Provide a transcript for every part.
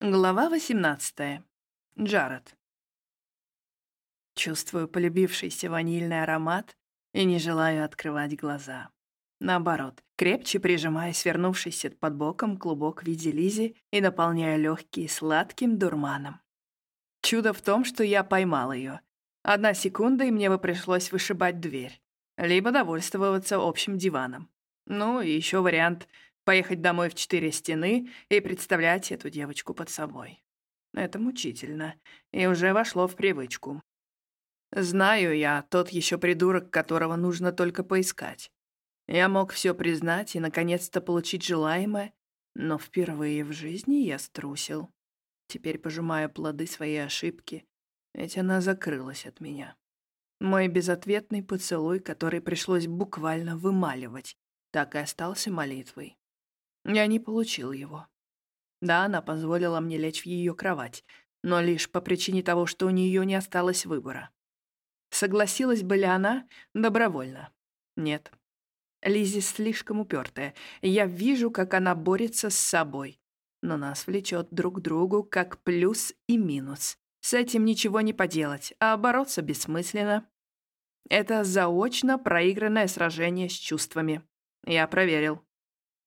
Глава 18. Джаред. Чувствую полюбившийся ванильный аромат и не желаю открывать глаза. Наоборот, крепче прижимая свернувшийся под боком клубок в виде Лизи и наполняя легкие сладким дурманом. Чудо в том, что я поймал ее. Одна секунда, и мне бы пришлось вышибать дверь. Либо довольствоваться общим диваном. Ну, и еще вариант — Поехать домой в четыре стены и представлять эту девочку под собой. Это мучительно и уже вошло в привычку. Знаю я, тот еще придурок, которого нужно только поискать. Я мог все признать и наконец-то получить желаемое, но впервые в жизни я струсил. Теперь пожимаю плоды своей ошибки, ведь она закрылась от меня. Мой безответный поцелуй, который пришлось буквально вымаливать, так и остался молитвой. Я не получил его. Да, она позволила мне лечь в ее кровать, но лишь по причине того, что у нее не осталось выбора. Согласилась бы ли она добровольно? Нет. Лизи слишком упертая. Я вижу, как она борется с собой. Но нас влечет друг к другу как плюс и минус. С этим ничего не поделать, а бороться бессмысленно. Это заочно проигранное сражение с чувствами. Я проверил.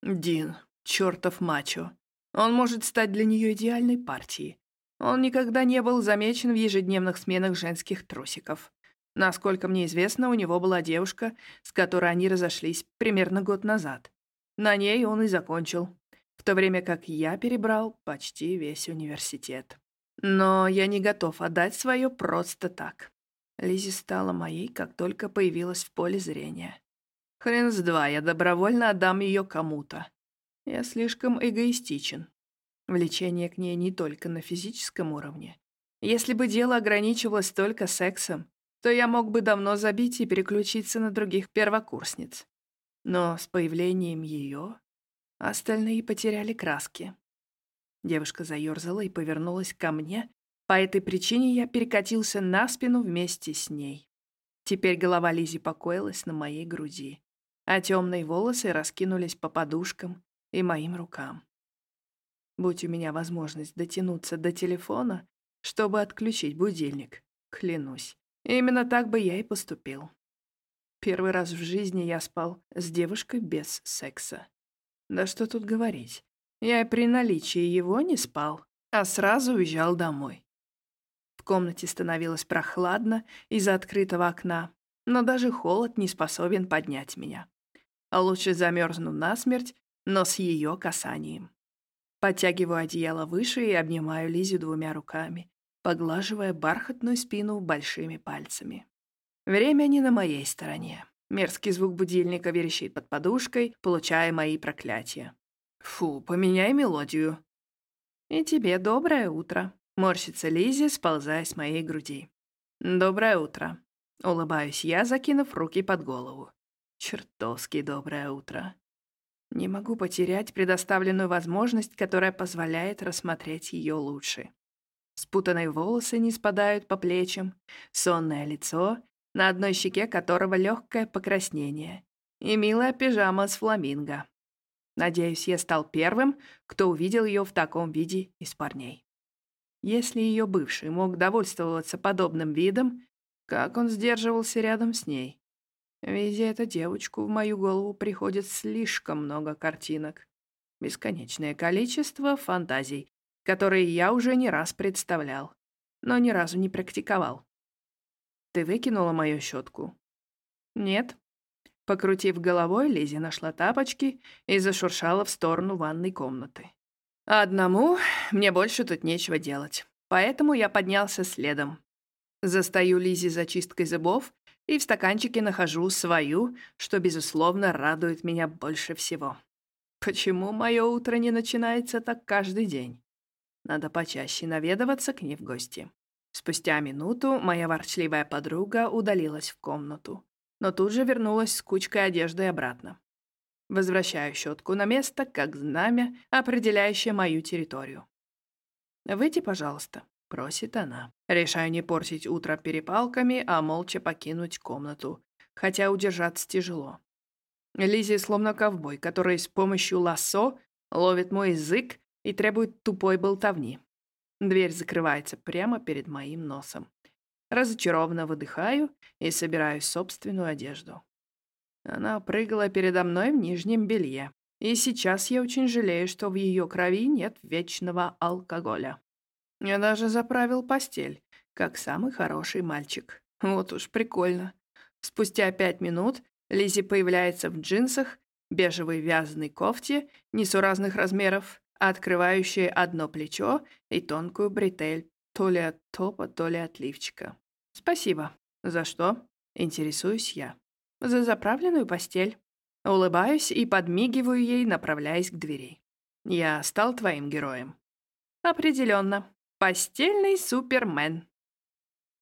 Дин, чертов мачо. Он может стать для нее идеальной партией. Он никогда не был замечен в ежедневных сменах женских трусиков. Насколько мне известно, у него была девушка, с которой они разошлись примерно год назад. На ней он и закончил, в то время как я перебрал почти весь университет. Но я не готов отдать свое просто так. Лизи стала моей, как только появилась в поле зрения. Хрен с два, я добровольно отдам ее кому-то. Я слишком эгоистичен. Влечение к ней не только на физическом уровне. Если бы дело ограничивалось только сексом, то я мог бы давно забить и переключиться на других первокурсниц. Но с появлением ее остальные потеряли краски. Девушка заерзала и повернулась ко мне. По этой причине я перекатился на спину вместе с ней. Теперь голова Лизи покоилась на моей груди а темные волосы раскинулись по подушкам и моим рукам. Будь у меня возможность дотянуться до телефона, чтобы отключить будильник, клянусь, именно так бы я и поступил. Первый раз в жизни я спал с девушкой без секса. Да что тут говорить, я и при наличии его не спал, а сразу уезжал домой. В комнате становилось прохладно из-за открытого окна, но даже холод не способен поднять меня а лучше замерзну насмерть, но с ее касанием. Подтягиваю одеяло выше и обнимаю Лизю двумя руками, поглаживая бархатную спину большими пальцами. Время не на моей стороне. Мерзкий звук будильника верещит под подушкой, получая мои проклятия. Фу, поменяй мелодию. И тебе доброе утро. Морщится Лизи, сползая с моей груди. Доброе утро. Улыбаюсь я, закинув руки под голову. Чертовски доброе утро. Не могу потерять предоставленную возможность, которая позволяет рассмотреть ее лучше. Спутанные волосы не спадают по плечам, сонное лицо, на одной щеке которого легкое покраснение, и милая пижама с фламинго. Надеюсь, я стал первым, кто увидел ее в таком виде из парней. Если ее бывший мог довольствоваться подобным видом, как он сдерживался рядом с ней? Видя эту девочку, в мою голову приходит слишком много картинок. Бесконечное количество фантазий, которые я уже не раз представлял, но ни разу не практиковал. Ты выкинула мою щетку? Нет. Покрутив головой, Лизи нашла тапочки и зашуршала в сторону ванной комнаты. одному мне больше тут нечего делать, поэтому я поднялся следом. Застаю Лизи за чисткой зубов и в стаканчике нахожу свою, что, безусловно, радует меня больше всего. Почему мое утро не начинается так каждый день? Надо почаще наведываться к ней в гости. Спустя минуту моя ворчливая подруга удалилась в комнату, но тут же вернулась с кучкой одежды обратно. Возвращаю щетку на место, как знамя, определяющее мою территорию. «Выйди, пожалуйста», Просит она. Решаю не портить утро перепалками, а молча покинуть комнату. Хотя удержаться тяжело. Лизи словно ковбой, который с помощью лассо ловит мой язык и требует тупой болтовни. Дверь закрывается прямо перед моим носом. Разочарованно выдыхаю и собираю собственную одежду. Она прыгала передо мной в нижнем белье. И сейчас я очень жалею, что в ее крови нет вечного алкоголя. Я даже заправил постель, как самый хороший мальчик. Вот уж прикольно. Спустя пять минут Лизи появляется в джинсах, бежевой вязаной кофте, несуразных размеров, открывающей одно плечо и тонкую бретель, то ли от топа, то ли от лифчика. «Спасибо. За что?» — интересуюсь я. «За заправленную постель». Улыбаюсь и подмигиваю ей, направляясь к двери. «Я стал твоим героем?» «Определенно. Постельный супермен».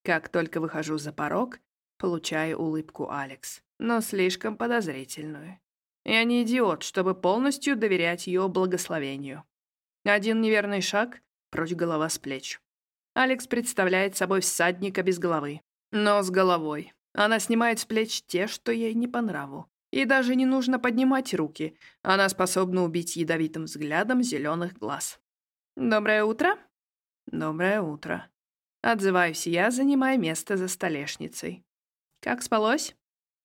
Как только выхожу за порог, получаю улыбку Алекс, но слишком подозрительную. Я не идиот, чтобы полностью доверять ее благословению. Один неверный шаг — прочь голова с плеч. Алекс представляет собой всадника без головы, но с головой. Она снимает с плеч те, что ей не по нраву. И даже не нужно поднимать руки. Она способна убить ядовитым взглядом зеленых глаз. «Доброе утро?» «Доброе утро». Отзываюсь я, занимая место за столешницей. «Как спалось?»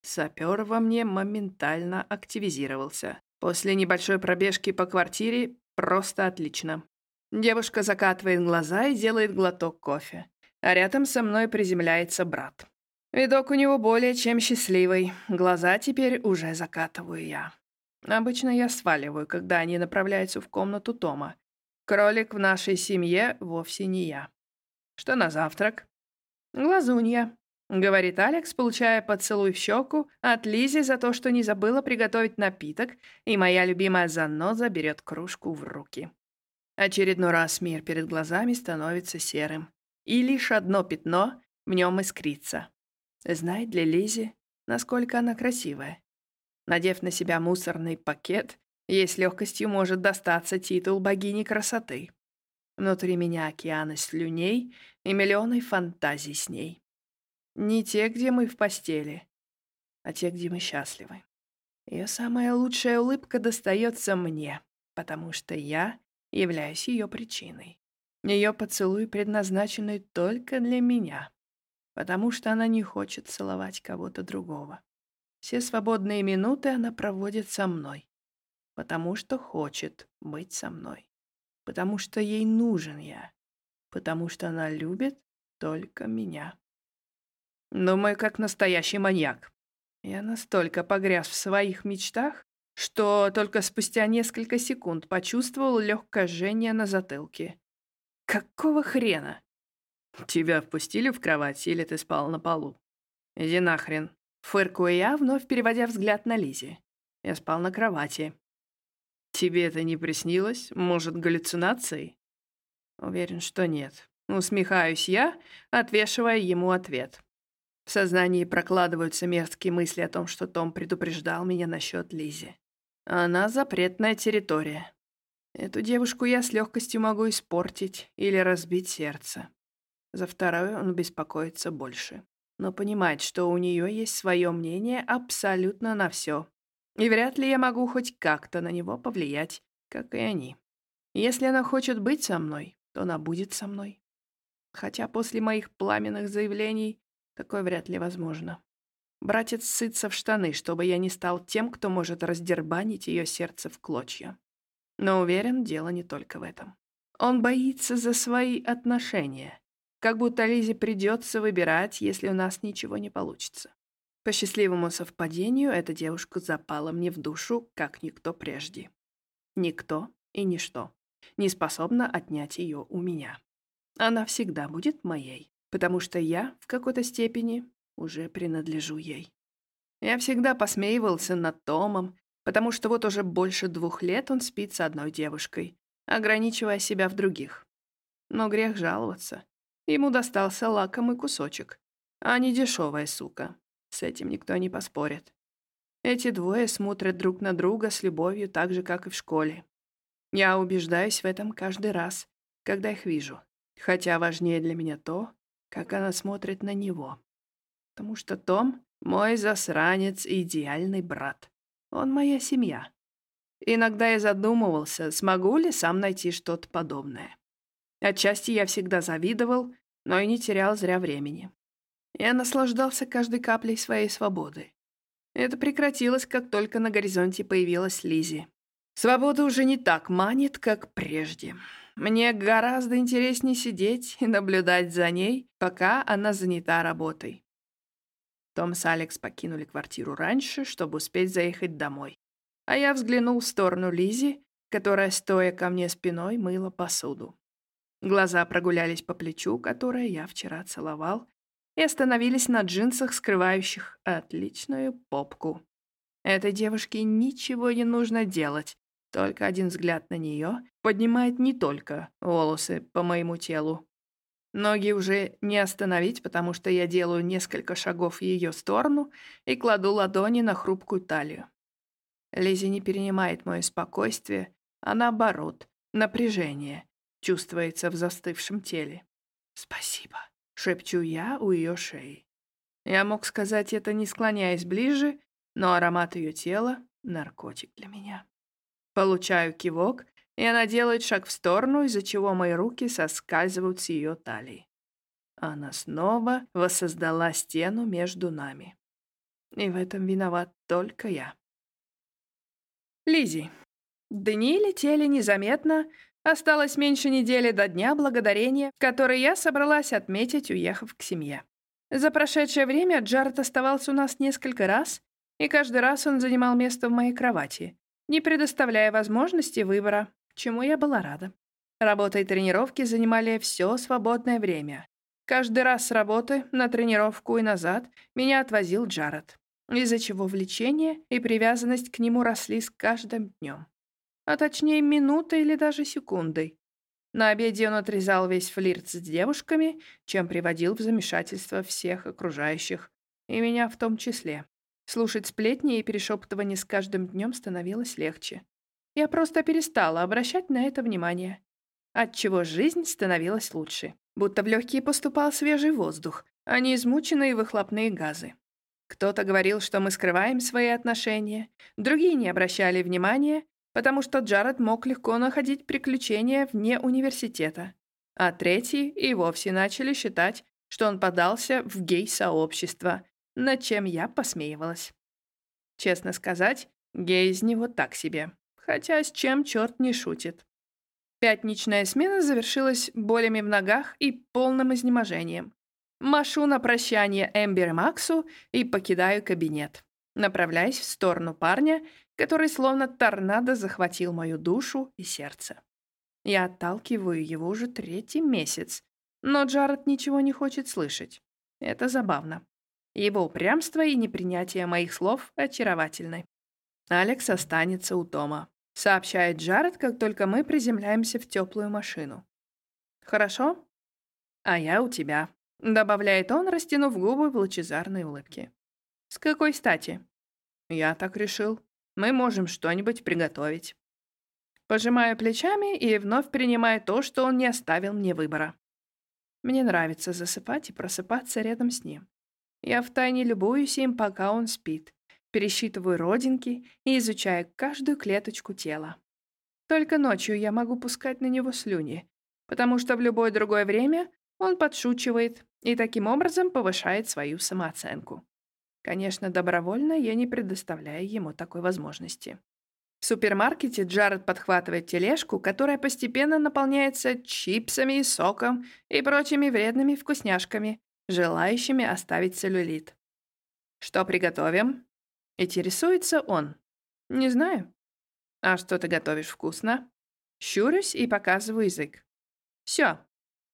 Сапер во мне моментально активизировался. После небольшой пробежки по квартире просто отлично. Девушка закатывает глаза и делает глоток кофе. А рядом со мной приземляется брат. Видок у него более чем счастливый. Глаза теперь уже закатываю я. Обычно я сваливаю, когда они направляются в комнату Тома. Кролик в нашей семье вовсе не я. Что на завтрак? Глазунья, говорит Алекс, получая поцелуй в щеку от Лизи за то, что не забыла приготовить напиток, и моя любимая заноза берет кружку в руки. Очередной раз мир перед глазами становится серым, и лишь одно пятно в нем искрится. Знает ли Лизи, насколько она красивая? Надев на себя мусорный пакет, ей с легкостью может достаться титул богини красоты. Внутри меня океаны слюней и миллионы фантазий с ней. Не те, где мы в постели, а те, где мы счастливы. Ее самая лучшая улыбка достается мне, потому что я являюсь ее причиной. Ее поцелуй предназначены только для меня потому что она не хочет целовать кого-то другого. Все свободные минуты она проводит со мной, потому что хочет быть со мной, потому что ей нужен я, потому что она любит только меня. Думаю, как настоящий маньяк. Я настолько погряз в своих мечтах, что только спустя несколько секунд почувствовал легкое жжение на затылке. Какого хрена? «Тебя впустили в кровать или ты спал на полу?» «Иди нахрен». Фыркую я, вновь переводя взгляд на Лизи. Я спал на кровати. «Тебе это не приснилось? Может, галлюцинации?» Уверен, что нет. Усмехаюсь я, отвешивая ему ответ. В сознании прокладываются мерзкие мысли о том, что Том предупреждал меня насчет Лизи. Она запретная территория. Эту девушку я с легкостью могу испортить или разбить сердце. За вторую он беспокоится больше. Но понимает, что у нее есть свое мнение абсолютно на все. И вряд ли я могу хоть как-то на него повлиять, как и они. Если она хочет быть со мной, то она будет со мной. Хотя после моих пламенных заявлений такое вряд ли возможно. Братец сытся в штаны, чтобы я не стал тем, кто может раздербанить ее сердце в клочья. Но уверен, дело не только в этом. Он боится за свои отношения. Как будто Лизе придется выбирать, если у нас ничего не получится. По счастливому совпадению эта девушка запала мне в душу, как никто прежде. Никто и ничто не способна отнять ее у меня. Она всегда будет моей, потому что я в какой-то степени уже принадлежу ей. Я всегда посмеивался над Томом, потому что вот уже больше двух лет он спит с одной девушкой, ограничивая себя в других. Но грех жаловаться. Ему достался лакомый кусочек, а не дешевая сука. С этим никто не поспорит. Эти двое смотрят друг на друга с любовью так же, как и в школе. Я убеждаюсь в этом каждый раз, когда их вижу. Хотя важнее для меня то, как она смотрит на него. Потому что Том — мой засранец и идеальный брат. Он моя семья. Иногда я задумывался, смогу ли сам найти что-то подобное. Отчасти я всегда завидовал, но и не терял зря времени. Я наслаждался каждой каплей своей свободы. Это прекратилось, как только на горизонте появилась Лизи. Свобода уже не так манит, как прежде. Мне гораздо интереснее сидеть и наблюдать за ней, пока она занята работой. Том с Алекс покинули квартиру раньше, чтобы успеть заехать домой. А я взглянул в сторону Лизи, которая, стоя ко мне спиной, мыла посуду. Глаза прогулялись по плечу, которое я вчера целовал, и остановились на джинсах, скрывающих отличную попку. Этой девушке ничего не нужно делать, только один взгляд на нее поднимает не только волосы по моему телу. Ноги уже не остановить, потому что я делаю несколько шагов в ее сторону и кладу ладони на хрупкую талию. Лизи не перенимает мое спокойствие, а наоборот, напряжение чувствуется в застывшем теле. «Спасибо», — шепчу я у ее шеи. Я мог сказать это, не склоняясь ближе, но аромат ее тела — наркотик для меня. Получаю кивок, и она делает шаг в сторону, из-за чего мои руки соскальзывают с ее талии. Она снова воссоздала стену между нами. И в этом виноват только я. Лизи. Дни летели незаметно, осталось меньше недели до Дня Благодарения, который я собралась отметить, уехав к семье. За прошедшее время Джаред оставался у нас несколько раз, и каждый раз он занимал место в моей кровати, не предоставляя возможности выбора, чему я была рада. Работа и тренировки занимали все свободное время. Каждый раз с работы на тренировку и назад меня отвозил Джаред, из-за чего влечение и привязанность к нему росли с каждым днем. А точнее, минутой или даже секундой. На обеде он отрезал весь флирт с девушками, чем приводил в замешательство всех окружающих, и меня в том числе. Слушать сплетни и перешептывания с каждым днем становилось легче. Я просто перестала обращать на это внимание. Отчего жизнь становилась лучше. Будто в легкие поступал свежий воздух, а не измученные выхлопные газы. Кто-то говорил, что мы скрываем свои отношения, другие не обращали внимания, потому что Джаред мог легко находить приключения вне университета, а третьи и вовсе начали считать, что он подался в гей-сообщество, над чем я посмеивалась. Честно сказать, гей из него так себе. Хотя с чем черт не шутит. Пятничная смена завершилась болями в ногах и полным изнеможением. Машу на прощание Эмбер и Максу и покидаю кабинет, направляясь в сторону парня, который словно торнадо захватил мою душу и сердце. Я отталкиваю его уже третий месяц, но Джаред ничего не хочет слышать. Это забавно. Его упрямство и непринятие моих слов очаровательны. Алекс останется у Тома, сообщает Джаред, как только мы приземляемся в теплую машину. Хорошо? А я у тебя, добавляет он, растянув губы в лучезарной улыбке. С какой стати? Я так решил. Мы можем что-нибудь приготовить. Пожимаю плечами и вновь принимаю то, что он не оставил мне выбора. Мне нравится засыпать и просыпаться рядом с ним. Я втайне любуюсь им, пока он спит, пересчитываю родинки и изучаю каждую клеточку тела. Только ночью я могу пускать на него слюни, потому что в любое другое время он подшучивает и таким образом повышает свою самооценку. Конечно, добровольно я не предоставляю ему такой возможности. В супермаркете Джаред подхватывает тележку, которая постепенно наполняется чипсами и соком и прочими вредными вкусняшками, желающими оставить целлюлит. «Что приготовим?» Интересуется он. «Не знаю». «А что ты готовишь вкусно?» Щурюсь и показываю язык. «Все».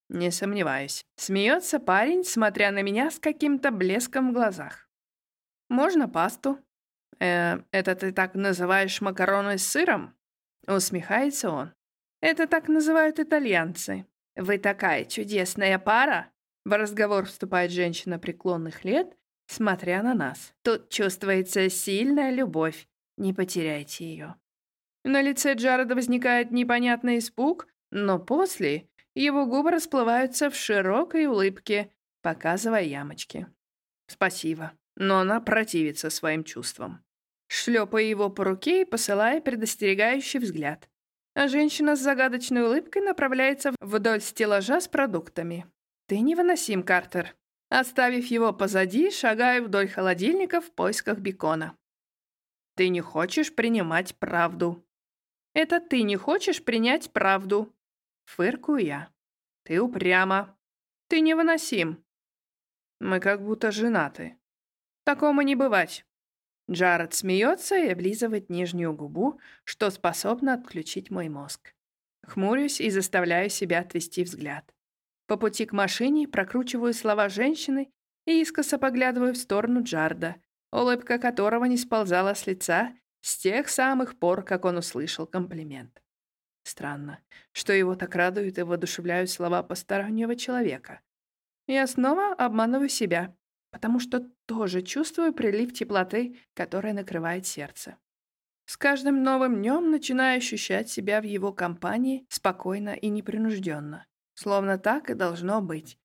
Не сомневаюсь. Смеется парень, смотря на меня с каким-то блеском в глазах. «Можно пасту?» «Э, это ты так называешь макароны с сыром?» Усмехается он. «Это так называют итальянцы. Вы такая чудесная пара!» В разговор вступает женщина преклонных лет, смотря на нас. Тут чувствуется сильная любовь. Не потеряйте ее. На лице Джареда возникает непонятный испуг, но после его губы расплываются в широкой улыбке, показывая ямочки. Спасибо, но она противится своим чувствам. шлепая его по руке и посылая предостерегающий взгляд. А женщина с загадочной улыбкой направляется вдоль стеллажа с продуктами. «Ты невыносим, Картер». Оставив его позади, шагаю вдоль холодильника в поисках бекона. «Ты не хочешь принимать правду». «Это ты не хочешь принять правду». Фыркую я. «Ты упряма. Ты невыносим». «Мы как будто женаты». «Такому не бывать». Джаред смеется и облизывает нижнюю губу, что способно отключить мой мозг. Хмурюсь и заставляю себя отвести взгляд. По пути к машине прокручиваю слова женщины и искоса поглядываю в сторону Джарда, улыбка которого не сползала с лица с тех самых пор, как он услышал комплимент. Странно, что его так радуют и воодушевляют слова постороннего человека. Я снова обманываю себя потому что тоже чувствую прилив теплоты, которая накрывает сердце. С каждым новым днем начинаю ощущать себя в его компании спокойно и непринужденно. Словно так и должно быть.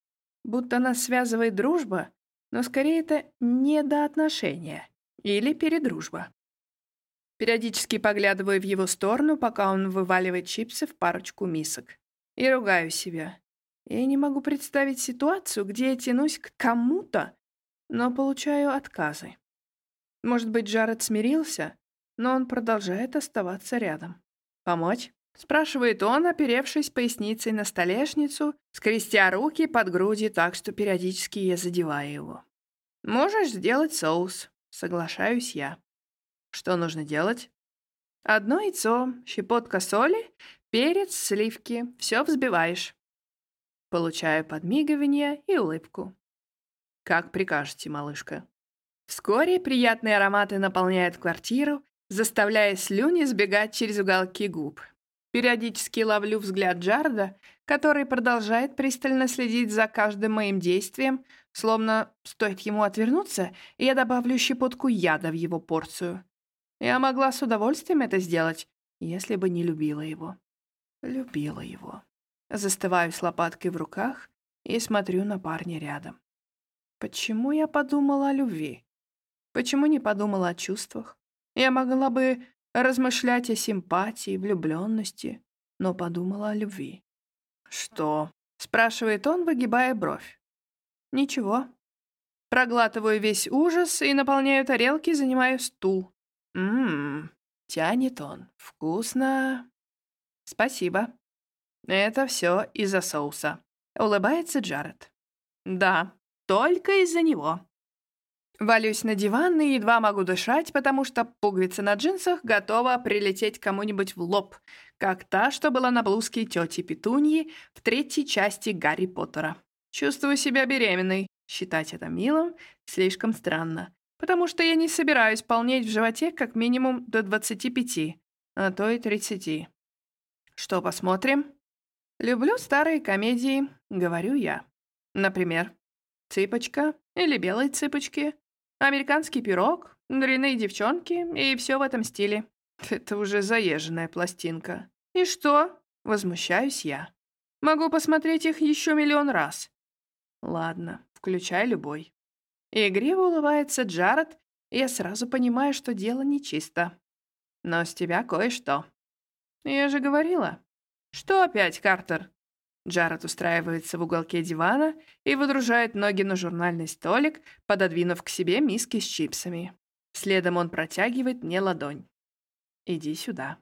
Будто нас связывает дружба, но скорее это недоотношения или передружба. Периодически поглядываю в его сторону, пока он вываливает чипсы в парочку мисок. И ругаю себя. Я не могу представить ситуацию, где я тянусь к кому-то, но получаю отказы. Может быть, Джаред смирился, но он продолжает оставаться рядом. «Помочь?» — спрашивает он, оперевшись поясницей на столешницу, скрестя руки под груди так, что периодически я задеваю его. «Можешь сделать соус», — соглашаюсь я. «Что нужно делать?» «Одно яйцо, щепотка соли, перец, сливки. Все взбиваешь». Получаю подмигивание и улыбку. «Как прикажете, малышка». Вскоре приятные ароматы наполняют квартиру, заставляя слюни сбегать через уголки губ. Периодически ловлю взгляд Джарда, который продолжает пристально следить за каждым моим действием, словно стоит ему отвернуться, и я добавлю щепотку яда в его порцию. Я могла с удовольствием это сделать, если бы не любила его. Любила его. Застываю с лопаткой в руках и смотрю на парня рядом. Почему я подумала о любви? Почему не подумала о чувствах? Я могла бы размышлять о симпатии, влюбленности, но подумала о любви. «Что?» — спрашивает он, выгибая бровь. «Ничего». Проглатываю весь ужас и наполняю тарелки, занимаю стул. «Ммм, тянет он. Вкусно». «Спасибо». «Это все из-за соуса», — улыбается Джаред. «Да, только из-за него. Валюсь на диван и едва могу дышать, потому что пуговица на джинсах готова прилететь кому-нибудь в лоб, как та, что была на блузке тети Петуньи в третьей части Гарри Поттера. Чувствую себя беременной. Считать это милым слишком странно, потому что я не собираюсь полнеть в животе как минимум до 25, а то и 30. Что посмотрим? Люблю старые комедии, говорю я. Например, Цыпочка или белые цыпочки, американский пирог, дряные девчонки и все в этом стиле. Это уже заезженная пластинка. И что? Возмущаюсь я. Могу посмотреть их еще миллион раз. Ладно, включай любой. Игриво улыбается Джаред, и я сразу понимаю, что дело нечисто. Но с тебя кое-что. Я же говорила. Что опять, Картер? Джаред устраивается в уголке дивана и выдружает ноги на журнальный столик, пододвинув к себе миски с чипсами. Следом он протягивает мне ладонь. «Иди сюда».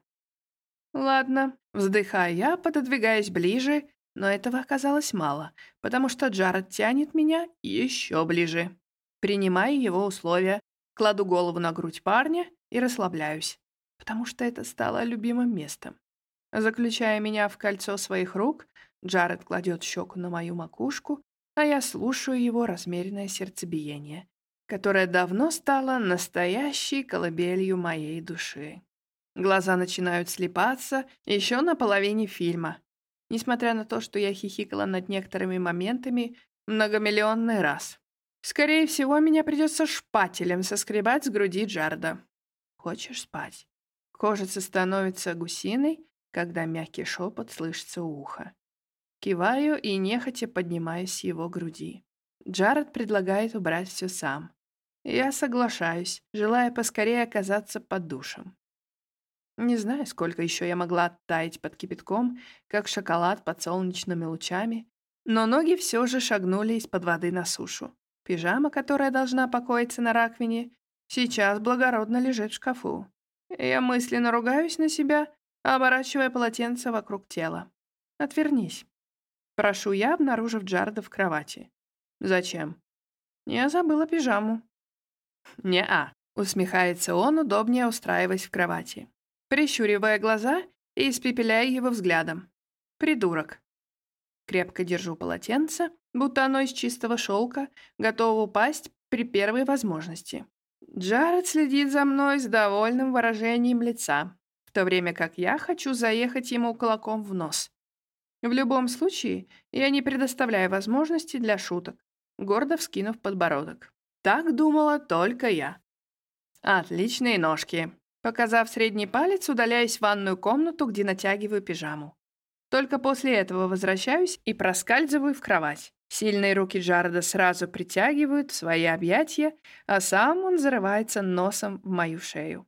«Ладно», вздыхаю я, пододвигаясь ближе, но этого оказалось мало, потому что Джаред тянет меня еще ближе. Принимаю его условия, кладу голову на грудь парня и расслабляюсь, потому что это стало любимым местом. Заключая меня в кольцо своих рук, Джаред кладет щеку на мою макушку, а я слушаю его размеренное сердцебиение, которое давно стало настоящей колыбелью моей души. Глаза начинают слепаться еще на половине фильма, несмотря на то, что я хихикала над некоторыми моментами многомиллионный раз. Скорее всего, меня придется шпателем соскребать с груди Джарда. Хочешь спать? Кожица становится гусиной, когда мягкий шепот слышится у уха. Киваю и нехотя поднимаюсь с его груди. Джаред предлагает убрать все сам. Я соглашаюсь, желая поскорее оказаться под душем. Не знаю, сколько еще я могла оттаять под кипятком, как шоколад под солнечными лучами, но ноги все же шагнули из-под воды на сушу. Пижама, которая должна покоиться на раковине, сейчас благородно лежит в шкафу. Я мысленно ругаюсь на себя, оборачивая полотенце вокруг тела. «Отвернись». Прошу я, обнаружив Джарда в кровати. «Зачем?» «Я забыла пижаму». «Не-а», — усмехается он, удобнее устраиваясь в кровати прищуривая глаза и испепеляя его взглядом. «Придурок». Крепко держу полотенце, будто оно из чистого шелка, готово упасть при первой возможности. Джаред следит за мной с довольным выражением лица, в то время как я хочу заехать ему кулаком в нос. В любом случае, я не предоставляю возможности для шуток, гордо вскинув подбородок. Так думала только я. Отличные ножки. Показав средний палец, удаляюсь в ванную комнату, где натягиваю пижаму. Только после этого возвращаюсь и проскальзываю в кровать. Сильные руки Джареда сразу притягивают в свои объятия, а сам он зарывается носом в мою шею.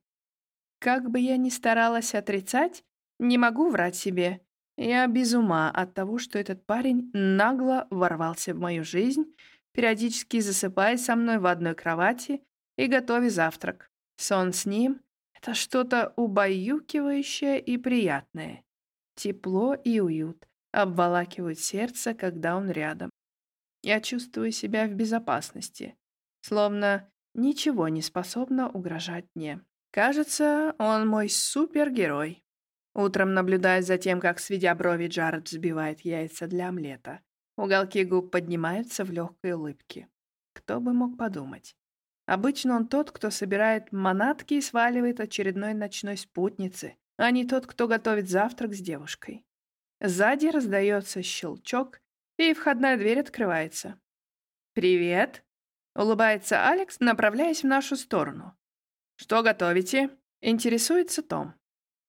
Как бы я ни старалась отрицать, не могу врать себе. Я без ума от того, что этот парень нагло ворвался в мою жизнь, периодически засыпая со мной в одной кровати и готовя завтрак. Сон с ним это что-то убаюкивающее и приятное. Тепло и уют обволакивают сердце, когда он рядом. Я чувствую себя в безопасности, словно ничего не способно угрожать мне. Кажется, он мой супергерой. Утром наблюдая за тем, как, сведя брови, Джаред взбивает яйца для омлета. Уголки губ поднимаются в легкой улыбке. Кто бы мог подумать. Обычно он тот, кто собирает манатки и сваливает очередной ночной спутницы, а не тот, кто готовит завтрак с девушкой. Сзади раздается щелчок, и входная дверь открывается. «Привет!» — улыбается Алекс, направляясь в нашу сторону. «Что готовите?» — интересуется Том.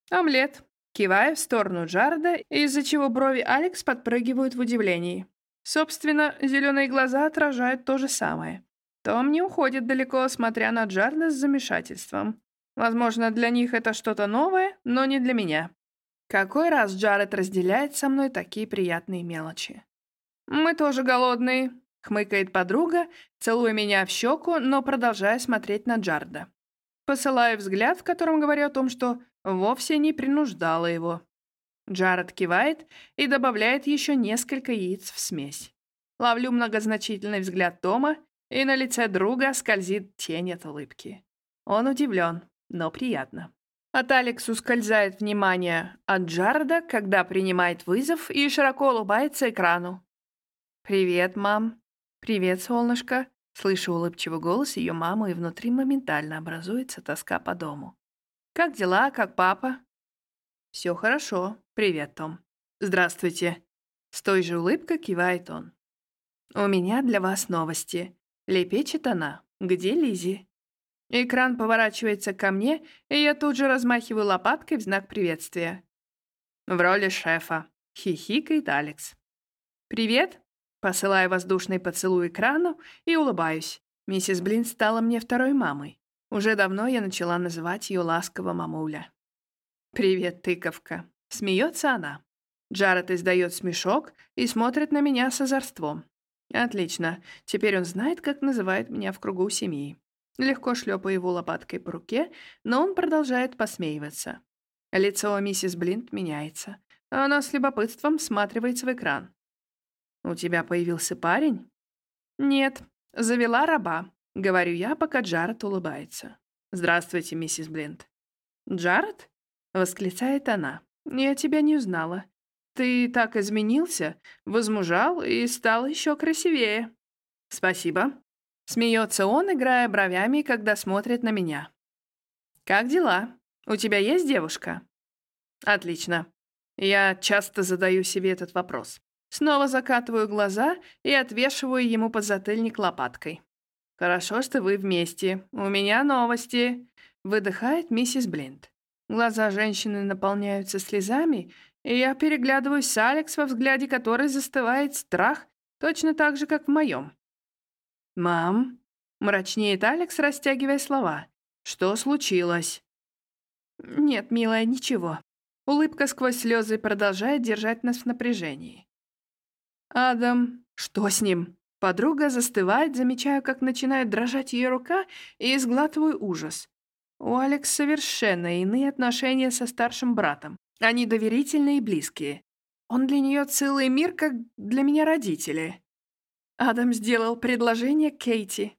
«Омлет», кивая в сторону Джарда, из-за чего брови Алекс подпрыгивают в удивлении. Собственно, зеленые глаза отражают то же самое. Том не уходит далеко, смотря на Джарда с замешательством. Возможно, для них это что-то новое, но не для меня. Какой раз Джаред разделяет со мной такие приятные мелочи? «Мы тоже голодные», — хмыкает подруга, целуя меня в щеку, но продолжая смотреть на Джарда. Посылаю взгляд, в котором говорю о том, что вовсе не принуждала его. Джаред кивает и добавляет еще несколько яиц в смесь. Ловлю многозначительный взгляд Тома и на лице друга скользит тень от улыбки. Он удивлен, но приятно. От Алекс ускользает внимание от Джарда, когда принимает вызов и широко улыбается экрану. «Привет, мам». «Привет, солнышко». Слышу улыбчивый голос ее мамы, и внутри моментально образуется тоска по дому. «Как дела? Как папа?» «Все хорошо. Привет, Том». «Здравствуйте». С той же улыбкой кивает он. «У меня для вас новости. Лепечет она. «Где Лизи? Экран поворачивается ко мне, и я тут же размахиваю лопаткой в знак приветствия. В роли шефа. Хихикает Алекс. «Привет!» Посылаю воздушный поцелуй экрану и улыбаюсь. Миссис Блин стала мне второй мамой. Уже давно я начала называть ее ласково мамуля. «Привет, тыковка!» Смеется она. Джаред издает смешок и смотрит на меня с озорством. Отлично. Теперь он знает, как называет меня в кругу семьи. Легко шлепаю его лопаткой по руке, но он продолжает посмеиваться. Лицо миссис Блинт меняется. Она с любопытством всматривается в экран. «У тебя появился парень?» «Нет, завела раба», — говорю я, пока Джаред улыбается. «Здравствуйте, миссис Блинт». «Джаред?» — восклицает она. «Я тебя не узнала. Ты так изменился, возмужал и стал еще красивее. Спасибо. Смеется он, играя бровями, когда смотрит на меня. Как дела? У тебя есть девушка? Отлично. Я часто задаю себе этот вопрос. Снова закатываю глаза и отвешиваю ему подзатыльник лопаткой. «Хорошо, что вы вместе. У меня новости», — выдыхает миссис Блинд. Глаза женщины наполняются слезами, и я переглядываюсь с Алекс, во взгляде которой застывает страх, точно так же, как в моем. «Мам?» Мрачнеет Алекс, растягивая слова. «Что случилось?» «Нет, милая, ничего». Улыбка сквозь слезы продолжает держать нас в напряжении. «Адам, что с ним?» Подруга застывает, замечаю, как начинает дрожать ее рука, и изглатываю ужас. У Алекс совершенно иные отношения со старшим братом. Они доверительные и близкие. Он для нее целый мир, как для меня родители. Адам сделал предложение Кейти.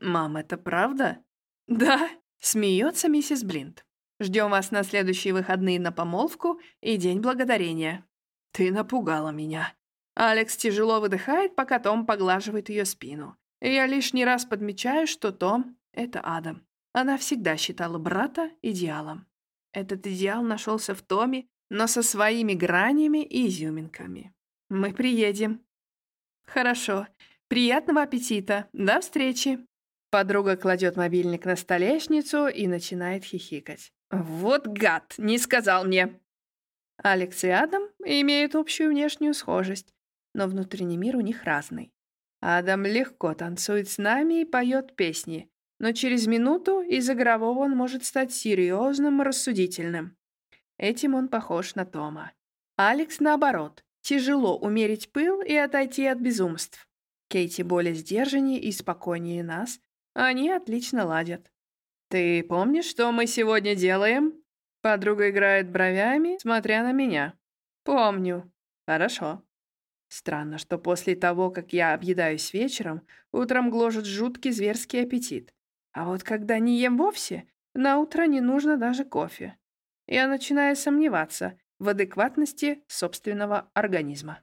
«Мам, это правда?» «Да», — смеется миссис Блинт. «Ждем вас на следующие выходные на помолвку и День Благодарения». «Ты напугала меня». Алекс тяжело выдыхает, пока Том поглаживает ее спину. Я лишний раз подмечаю, что Том — это Адам. Она всегда считала брата идеалом. Этот идеал нашелся в Томе, но со своими гранями и изюминками. Мы приедем. Хорошо. Приятного аппетита. До встречи. Подруга кладет мобильник на столешницу и начинает хихикать. «Вот гад! Не сказал мне!» Алекс и Адам имеют общую внешнюю схожесть, но внутренний мир у них разный. Адам легко танцует с нами и поет песни, но через минуту из игрового он может стать серьезным и рассудительным. Этим он похож на Тома. Алекс, наоборот, тяжело умерить пыл и отойти от безумств. Кейти более сдержаннее и спокойнее нас, они отлично ладят. «Ты помнишь, что мы сегодня делаем?» Подруга играет бровями, смотря на меня. «Помню. Хорошо». Странно, что после того, как я объедаюсь вечером, утром гложет жуткий зверский аппетит. А вот когда не ем вовсе, на утро не нужно даже кофе. Я начинаю сомневаться в адекватности собственного организма.